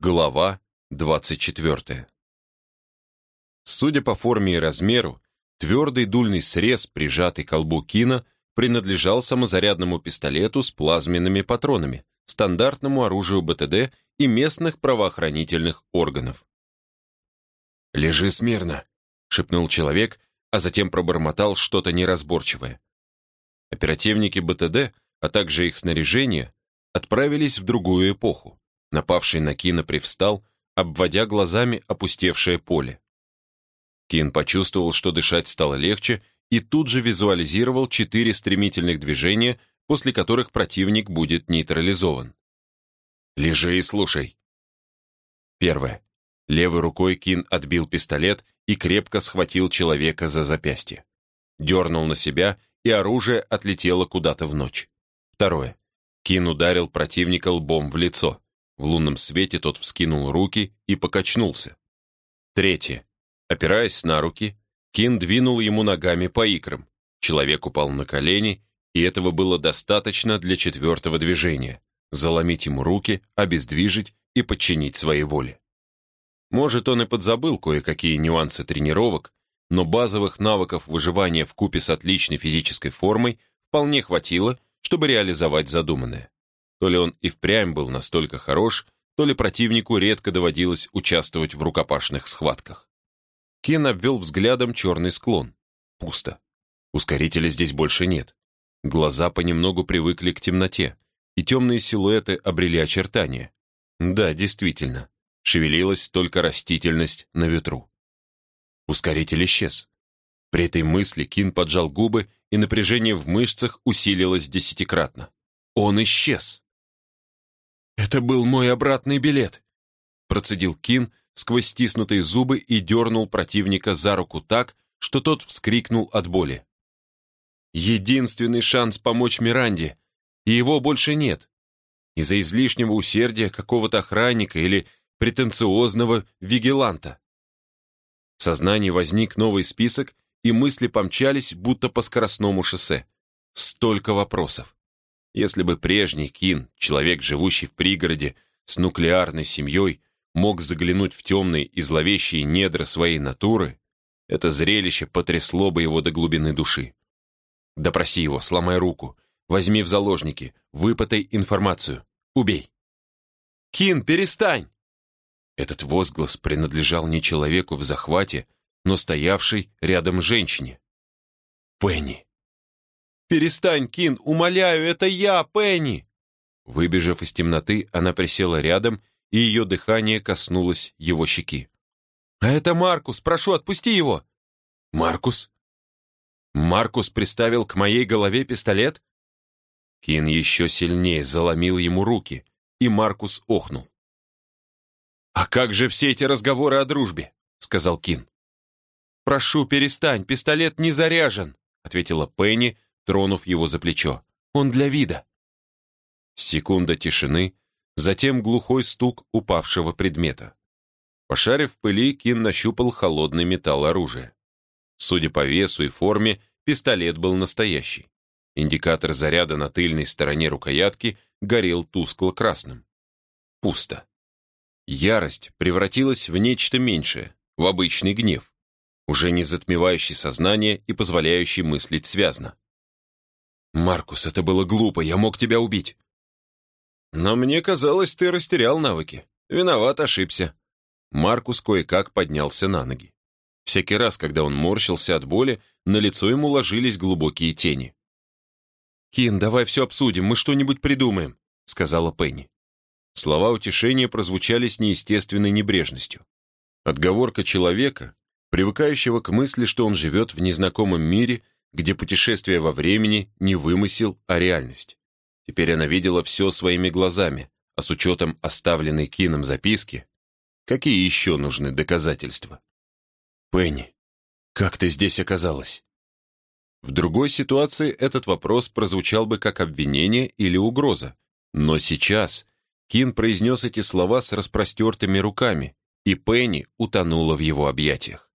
Глава 24. Судя по форме и размеру, твердый дульный срез, прижатый к колбу Кина, принадлежал самозарядному пистолету с плазменными патронами, стандартному оружию БТД и местных правоохранительных органов. «Лежи смирно», — шепнул человек, а затем пробормотал что-то неразборчивое. Оперативники БТД, а также их снаряжение, отправились в другую эпоху. Напавший на Кина привстал, обводя глазами опустевшее поле. Кин почувствовал, что дышать стало легче, и тут же визуализировал четыре стремительных движения, после которых противник будет нейтрализован. «Лежи и слушай». Первое. Левой рукой Кин отбил пистолет и крепко схватил человека за запястье. Дернул на себя, и оружие отлетело куда-то в ночь. Второе. Кин ударил противника лбом в лицо. В лунном свете тот вскинул руки и покачнулся. Третье. Опираясь на руки, Кин двинул ему ногами по икрам. Человек упал на колени, и этого было достаточно для четвертого движения — заломить ему руки, обездвижить и подчинить своей воле. Может, он и подзабыл кое-какие нюансы тренировок, но базовых навыков выживания в купе с отличной физической формой вполне хватило, чтобы реализовать задуманное. То ли он и впрямь был настолько хорош, то ли противнику редко доводилось участвовать в рукопашных схватках. Кен обвел взглядом черный склон. Пусто. Ускорителя здесь больше нет. Глаза понемногу привыкли к темноте, и темные силуэты обрели очертания. Да, действительно, шевелилась только растительность на ветру. Ускоритель исчез. При этой мысли Кин поджал губы, и напряжение в мышцах усилилось десятикратно. Он исчез. «Это был мой обратный билет», процедил Кин сквозь стиснутые зубы и дернул противника за руку так, что тот вскрикнул от боли. «Единственный шанс помочь Миранде, и его больше нет. Из-за излишнего усердия какого-то охранника или претенциозного вигиланта». В сознании возник новый список, и мысли помчались, будто по скоростному шоссе. Столько вопросов. Если бы прежний Кин, человек, живущий в пригороде, с нуклеарной семьей, мог заглянуть в темные и зловещие недра своей натуры, это зрелище потрясло бы его до глубины души. Допроси его, сломай руку, возьми в заложники, выпытай информацию, убей. «Кин, перестань!» Этот возглас принадлежал не человеку в захвате, но стоявшей рядом женщине. Пенни. «Перестань, Кин, умоляю, это я, Пенни!» Выбежав из темноты, она присела рядом, и ее дыхание коснулось его щеки. «А это Маркус, прошу, отпусти его!» «Маркус?» «Маркус приставил к моей голове пистолет?» Кин еще сильнее заломил ему руки, и Маркус охнул. «А как же все эти разговоры о дружбе?» — сказал Кин. «Прошу, перестань, пистолет не заряжен», — ответила Пенни, тронув его за плечо. «Он для вида». Секунда тишины, затем глухой стук упавшего предмета. Пошарив пыли, Кин нащупал холодный металл оружия. Судя по весу и форме, пистолет был настоящий. Индикатор заряда на тыльной стороне рукоятки горел тускло-красным. Пусто. Ярость превратилась в нечто меньшее, в обычный гнев, уже не затмевающий сознание и позволяющий мыслить связно. «Маркус, это было глупо, я мог тебя убить». «Но мне казалось, ты растерял навыки. Виноват, ошибся». Маркус кое-как поднялся на ноги. Всякий раз, когда он морщился от боли, на лицо ему ложились глубокие тени. «Кин, давай все обсудим, мы что-нибудь придумаем», — сказала Пенни. Слова утешения прозвучали с неестественной небрежностью. Отговорка человека, привыкающего к мысли, что он живет в незнакомом мире где путешествие во времени не вымысел, а реальность. Теперь она видела все своими глазами, а с учетом оставленной Кином записки, какие еще нужны доказательства? «Пенни, как ты здесь оказалась?» В другой ситуации этот вопрос прозвучал бы как обвинение или угроза, но сейчас Кин произнес эти слова с распростертыми руками, и Пенни утонула в его объятиях.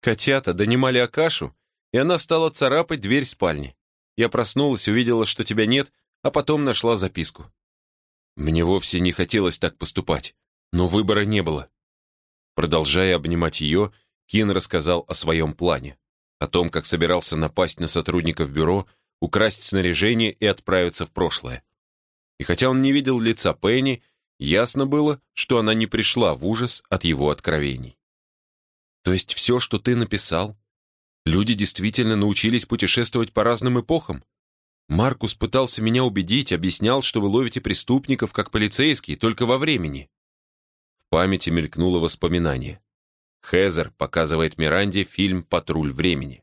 Котята донимали Акашу, и она стала царапать дверь спальни. Я проснулась, увидела, что тебя нет, а потом нашла записку. Мне вовсе не хотелось так поступать, Но выбора не было. Продолжая обнимать ее, Кин рассказал о своем плане, о том, как собирался напасть на сотрудников бюро, украсть снаряжение и отправиться в прошлое. И хотя он не видел лица Пенни, ясно было, что она не пришла в ужас от его откровений. «То есть все, что ты написал, люди действительно научились путешествовать по разным эпохам? Маркус пытался меня убедить, объяснял, что вы ловите преступников, как полицейские, только во времени». В памяти мелькнуло воспоминание. Хезер показывает Миранде фильм «Патруль времени».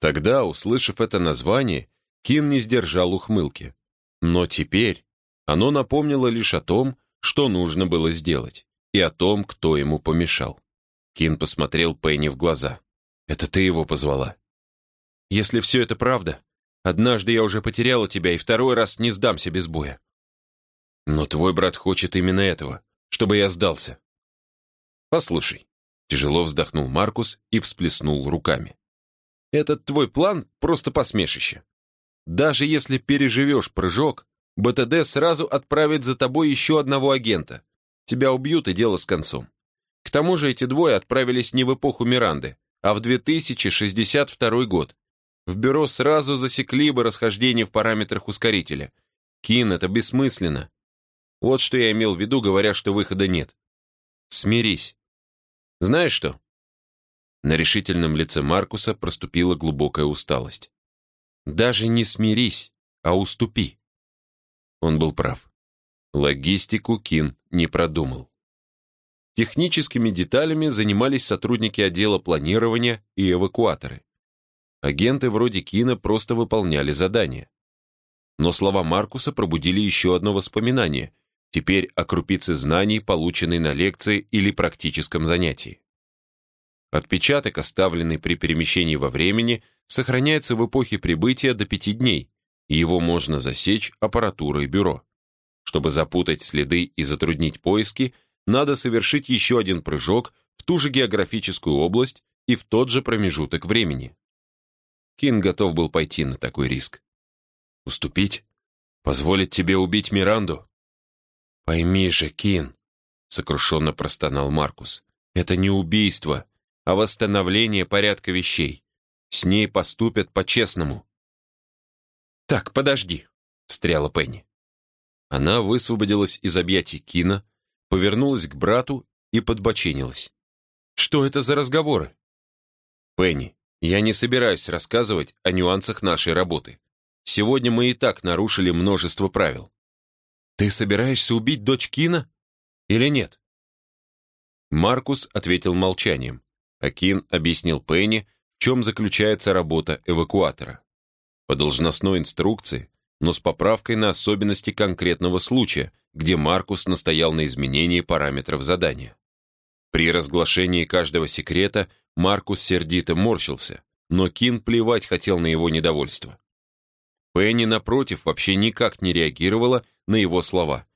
Тогда, услышав это название, Кин не сдержал ухмылки. Но теперь оно напомнило лишь о том, что нужно было сделать, и о том, кто ему помешал. Кин посмотрел Пенни в глаза. «Это ты его позвала?» «Если все это правда, однажды я уже потеряла тебя и второй раз не сдамся без боя». «Но твой брат хочет именно этого, чтобы я сдался». «Послушай», — тяжело вздохнул Маркус и всплеснул руками. «Этот твой план — просто посмешище. Даже если переживешь прыжок, БТД сразу отправит за тобой еще одного агента. Тебя убьют, и дело с концом. К тому же эти двое отправились не в эпоху Миранды, а в 2062 год. В бюро сразу засекли бы расхождение в параметрах ускорителя. Кин, это бессмысленно. Вот что я имел в виду, говоря, что выхода нет. Смирись. Знаешь что? На решительном лице Маркуса проступила глубокая усталость. Даже не смирись, а уступи. Он был прав. Логистику Кин не продумал. Техническими деталями занимались сотрудники отдела планирования и эвакуаторы. Агенты вроде Кина просто выполняли задания. Но слова Маркуса пробудили еще одно воспоминание, теперь о крупице знаний, полученной на лекции или практическом занятии. Отпечаток, оставленный при перемещении во времени, сохраняется в эпохе прибытия до пяти дней, и его можно засечь аппаратурой бюро. Чтобы запутать следы и затруднить поиски, надо совершить еще один прыжок в ту же географическую область и в тот же промежуток времени. Кин готов был пойти на такой риск. Уступить? Позволить тебе убить Миранду? Пойми же, Кин, сокрушенно простонал Маркус, это не убийство, а восстановление порядка вещей. С ней поступят по-честному». «Так, подожди», — встряла Пенни. Она высвободилась из объятий Кина, повернулась к брату и подбоченилась. «Что это за разговоры?» «Пенни, я не собираюсь рассказывать о нюансах нашей работы. Сегодня мы и так нарушили множество правил. Ты собираешься убить дочь Кина? Или нет?» Маркус ответил молчанием, а Кин объяснил Пенни, чем заключается работа эвакуатора. По должностной инструкции, но с поправкой на особенности конкретного случая, где Маркус настоял на изменении параметров задания. При разглашении каждого секрета Маркус сердито морщился, но Кин плевать хотел на его недовольство. Пенни, напротив, вообще никак не реагировала на его слова.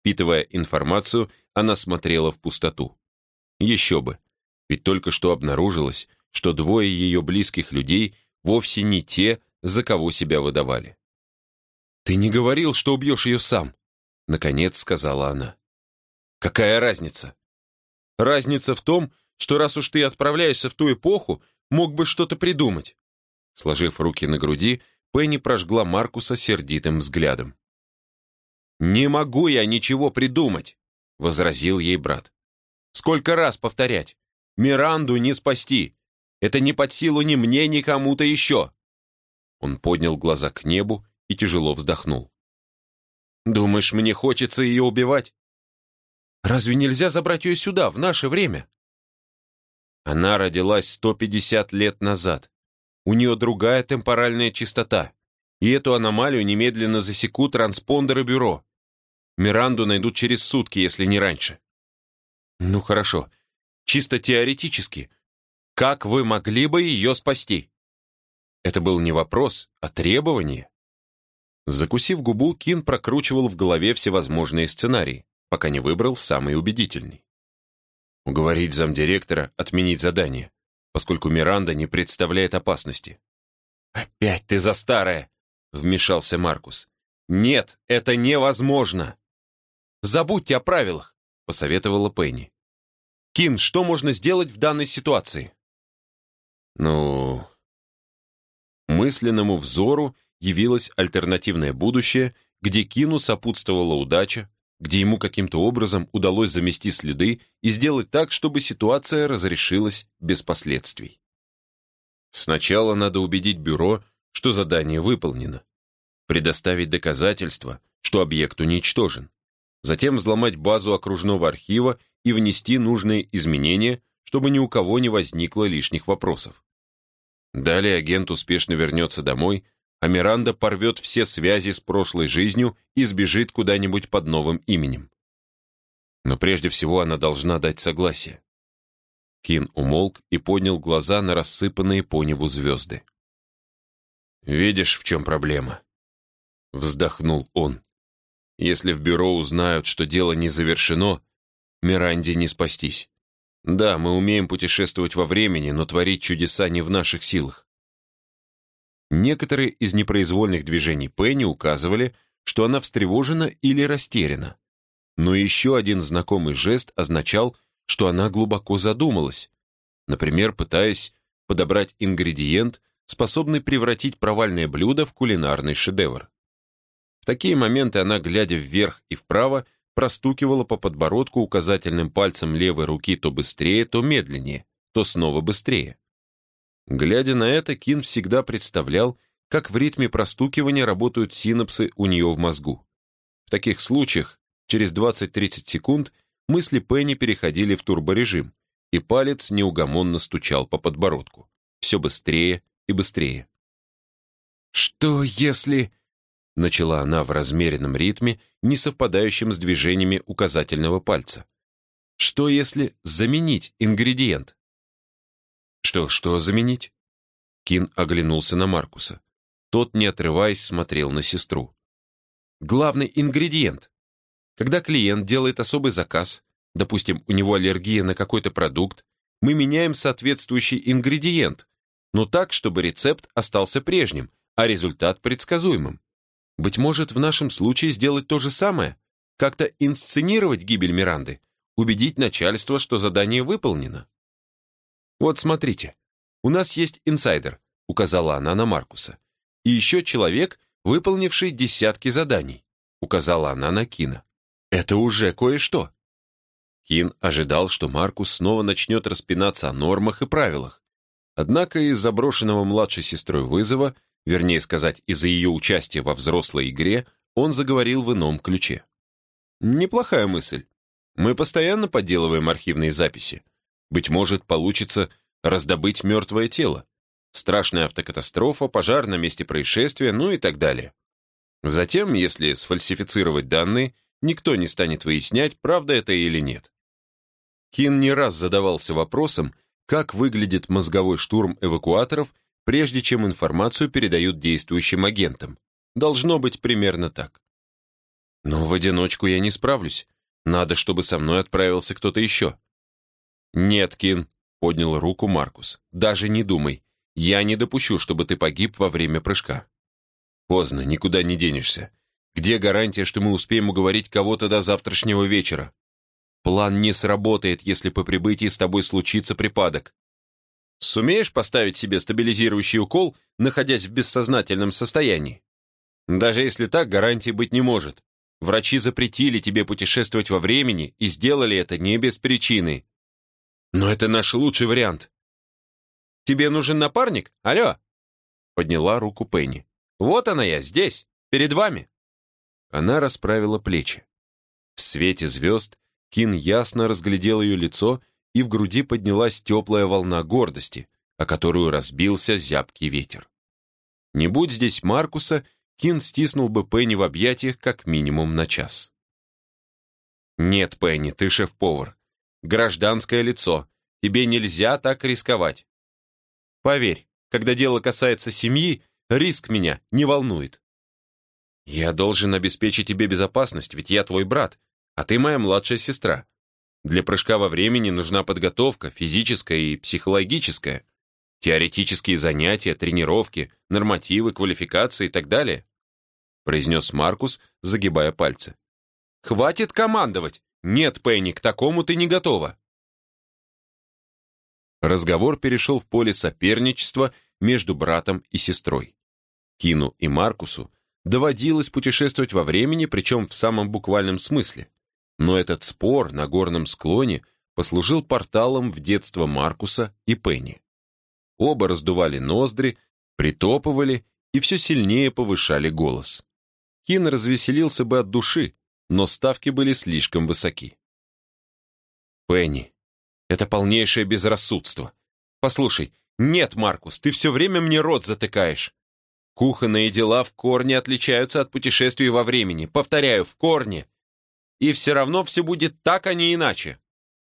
Впитывая информацию, она смотрела в пустоту. Еще бы, ведь только что обнаружилось, что двое ее близких людей вовсе не те, за кого себя выдавали. «Ты не говорил, что убьешь ее сам», — наконец сказала она. «Какая разница?» «Разница в том, что раз уж ты отправляешься в ту эпоху, мог бы что-то придумать». Сложив руки на груди, Пенни прожгла Маркуса сердитым взглядом. «Не могу я ничего придумать», — возразил ей брат. «Сколько раз повторять? Миранду не спасти. Это не под силу ни мне, ни кому-то еще!» Он поднял глаза к небу и тяжело вздохнул. «Думаешь, мне хочется ее убивать? Разве нельзя забрать ее сюда, в наше время?» Она родилась 150 лет назад. У нее другая темпоральная частота, и эту аномалию немедленно засекут транспондеры бюро. Миранду найдут через сутки, если не раньше. Ну хорошо, чисто теоретически, как вы могли бы ее спасти?» Это был не вопрос, а требование. Закусив губу, Кин прокручивал в голове всевозможные сценарии, пока не выбрал самый убедительный. Уговорить замдиректора отменить задание, поскольку Миранда не представляет опасности. «Опять ты за старое!» — вмешался Маркус. «Нет, это невозможно! Забудьте о правилах! посоветовала Пенни. «Кин, что можно сделать в данной ситуации?» «Ну...» Мысленному взору явилось альтернативное будущее, где Кину сопутствовала удача, где ему каким-то образом удалось замести следы и сделать так, чтобы ситуация разрешилась без последствий. Сначала надо убедить бюро, что задание выполнено, предоставить доказательства, что объект уничтожен, затем взломать базу окружного архива и внести нужные изменения, чтобы ни у кого не возникло лишних вопросов. Далее агент успешно вернется домой, а Миранда порвет все связи с прошлой жизнью и сбежит куда-нибудь под новым именем. Но прежде всего она должна дать согласие. Кин умолк и поднял глаза на рассыпанные по небу звезды. «Видишь, в чем проблема?» Вздохнул он. «Если в бюро узнают, что дело не завершено, Миранде не спастись. Да, мы умеем путешествовать во времени, но творить чудеса не в наших силах. Некоторые из непроизвольных движений Пенни указывали, что она встревожена или растеряна. Но еще один знакомый жест означал, что она глубоко задумалась, например, пытаясь подобрать ингредиент, способный превратить провальное блюдо в кулинарный шедевр. В такие моменты она, глядя вверх и вправо, простукивала по подбородку указательным пальцем левой руки то быстрее, то медленнее, то снова быстрее. Глядя на это, Кин всегда представлял, как в ритме простукивания работают синапсы у нее в мозгу. В таких случаях, через 20-30 секунд, мысли Пенни переходили в турборежим, и палец неугомонно стучал по подбородку. Все быстрее и быстрее. «Что если...» начала она в размеренном ритме, не совпадающем с движениями указательного пальца. Что если заменить ингредиент? Что, что заменить? Кин оглянулся на Маркуса. Тот, не отрываясь, смотрел на сестру. Главный ингредиент. Когда клиент делает особый заказ, допустим, у него аллергия на какой-то продукт, мы меняем соответствующий ингредиент, но так, чтобы рецепт остался прежним, а результат предсказуемым. Быть может, в нашем случае сделать то же самое? Как-то инсценировать гибель Миранды? Убедить начальство, что задание выполнено? Вот смотрите, у нас есть инсайдер, указала она на Маркуса. И еще человек, выполнивший десятки заданий, указала она на Кина. Это уже кое-что. Кин ожидал, что Маркус снова начнет распинаться о нормах и правилах. Однако из заброшенного младшей сестрой вызова вернее сказать, из-за ее участия во взрослой игре, он заговорил в ином ключе. «Неплохая мысль. Мы постоянно подделываем архивные записи. Быть может, получится раздобыть мертвое тело. Страшная автокатастрофа, пожар на месте происшествия, ну и так далее. Затем, если сфальсифицировать данные, никто не станет выяснять, правда это или нет. Кин не раз задавался вопросом, как выглядит мозговой штурм эвакуаторов прежде чем информацию передают действующим агентам. Должно быть примерно так. Но в одиночку я не справлюсь. Надо, чтобы со мной отправился кто-то еще. Нет, Кин, поднял руку Маркус. Даже не думай. Я не допущу, чтобы ты погиб во время прыжка. Поздно, никуда не денешься. Где гарантия, что мы успеем уговорить кого-то до завтрашнего вечера? План не сработает, если по прибытии с тобой случится припадок. Сумеешь поставить себе стабилизирующий укол, находясь в бессознательном состоянии? Даже если так, гарантии быть не может. Врачи запретили тебе путешествовать во времени и сделали это не без причины. Но это наш лучший вариант. Тебе нужен напарник? Алло!» Подняла руку Пенни. «Вот она я, здесь, перед вами!» Она расправила плечи. В свете звезд Кин ясно разглядел ее лицо и в груди поднялась теплая волна гордости, о которую разбился зябкий ветер. Не будь здесь Маркуса, Кин стиснул бы Пенни в объятиях как минимум на час. «Нет, Пенни, ты шеф-повар. Гражданское лицо. Тебе нельзя так рисковать. Поверь, когда дело касается семьи, риск меня не волнует. Я должен обеспечить тебе безопасность, ведь я твой брат, а ты моя младшая сестра. Для прыжка во времени нужна подготовка, физическая и психологическая. Теоретические занятия, тренировки, нормативы, квалификации и так далее. Произнес Маркус, загибая пальцы. «Хватит командовать! Нет, Пенни, к такому ты не готова. Разговор перешел в поле соперничества между братом и сестрой. Кину и Маркусу доводилось путешествовать во времени, причем в самом буквальном смысле. Но этот спор на горном склоне послужил порталом в детство Маркуса и Пенни. Оба раздували ноздри, притопывали и все сильнее повышали голос. Кин развеселился бы от души, но ставки были слишком высоки. «Пенни, это полнейшее безрассудство. Послушай, нет, Маркус, ты все время мне рот затыкаешь. Кухонные дела в корне отличаются от путешествий во времени. Повторяю, в корне. И все равно все будет так, а не иначе.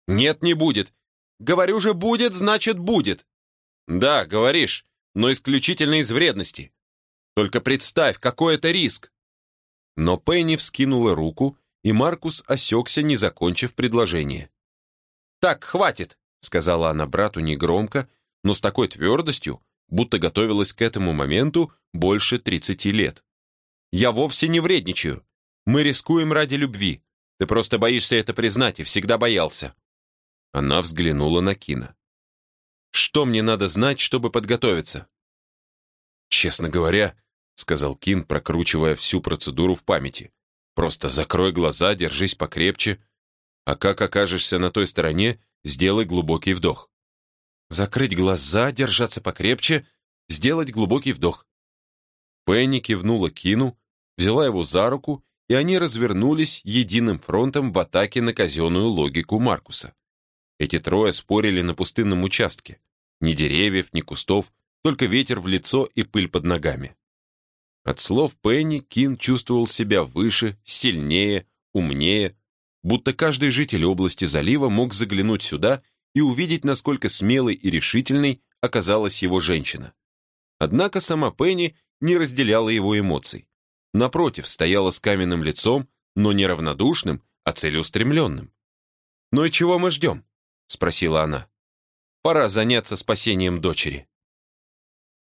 Нет, не будет. Говорю же, будет, значит, будет. Да, говоришь, но исключительно из вредности. Только представь, какой это риск. Но Пенни вскинула руку, и Маркус осекся, не закончив предложение. «Так, хватит», — сказала она брату негромко, но с такой твердостью, будто готовилась к этому моменту больше 30 лет. «Я вовсе не вредничаю. Мы рискуем ради любви. Ты просто боишься это признать и всегда боялся». Она взглянула на Кина. «Что мне надо знать, чтобы подготовиться?» «Честно говоря», — сказал Кин, прокручивая всю процедуру в памяти, «просто закрой глаза, держись покрепче, а как окажешься на той стороне, сделай глубокий вдох. Закрыть глаза, держаться покрепче, сделать глубокий вдох. Пенни кивнула Кину, взяла его за руку, и они развернулись единым фронтом в атаке на казенную логику Маркуса. Эти трое спорили на пустынном участке. Ни деревьев, ни кустов, только ветер в лицо и пыль под ногами. От слов Пенни Кин чувствовал себя выше, сильнее, умнее, будто каждый житель области залива мог заглянуть сюда и увидеть, насколько смелой и решительной оказалась его женщина. Однако сама Пенни не разделяла его эмоций. Напротив, стояла с каменным лицом, но не равнодушным, а целеустремленным. «Ну и чего мы ждем?» — спросила она. «Пора заняться спасением дочери».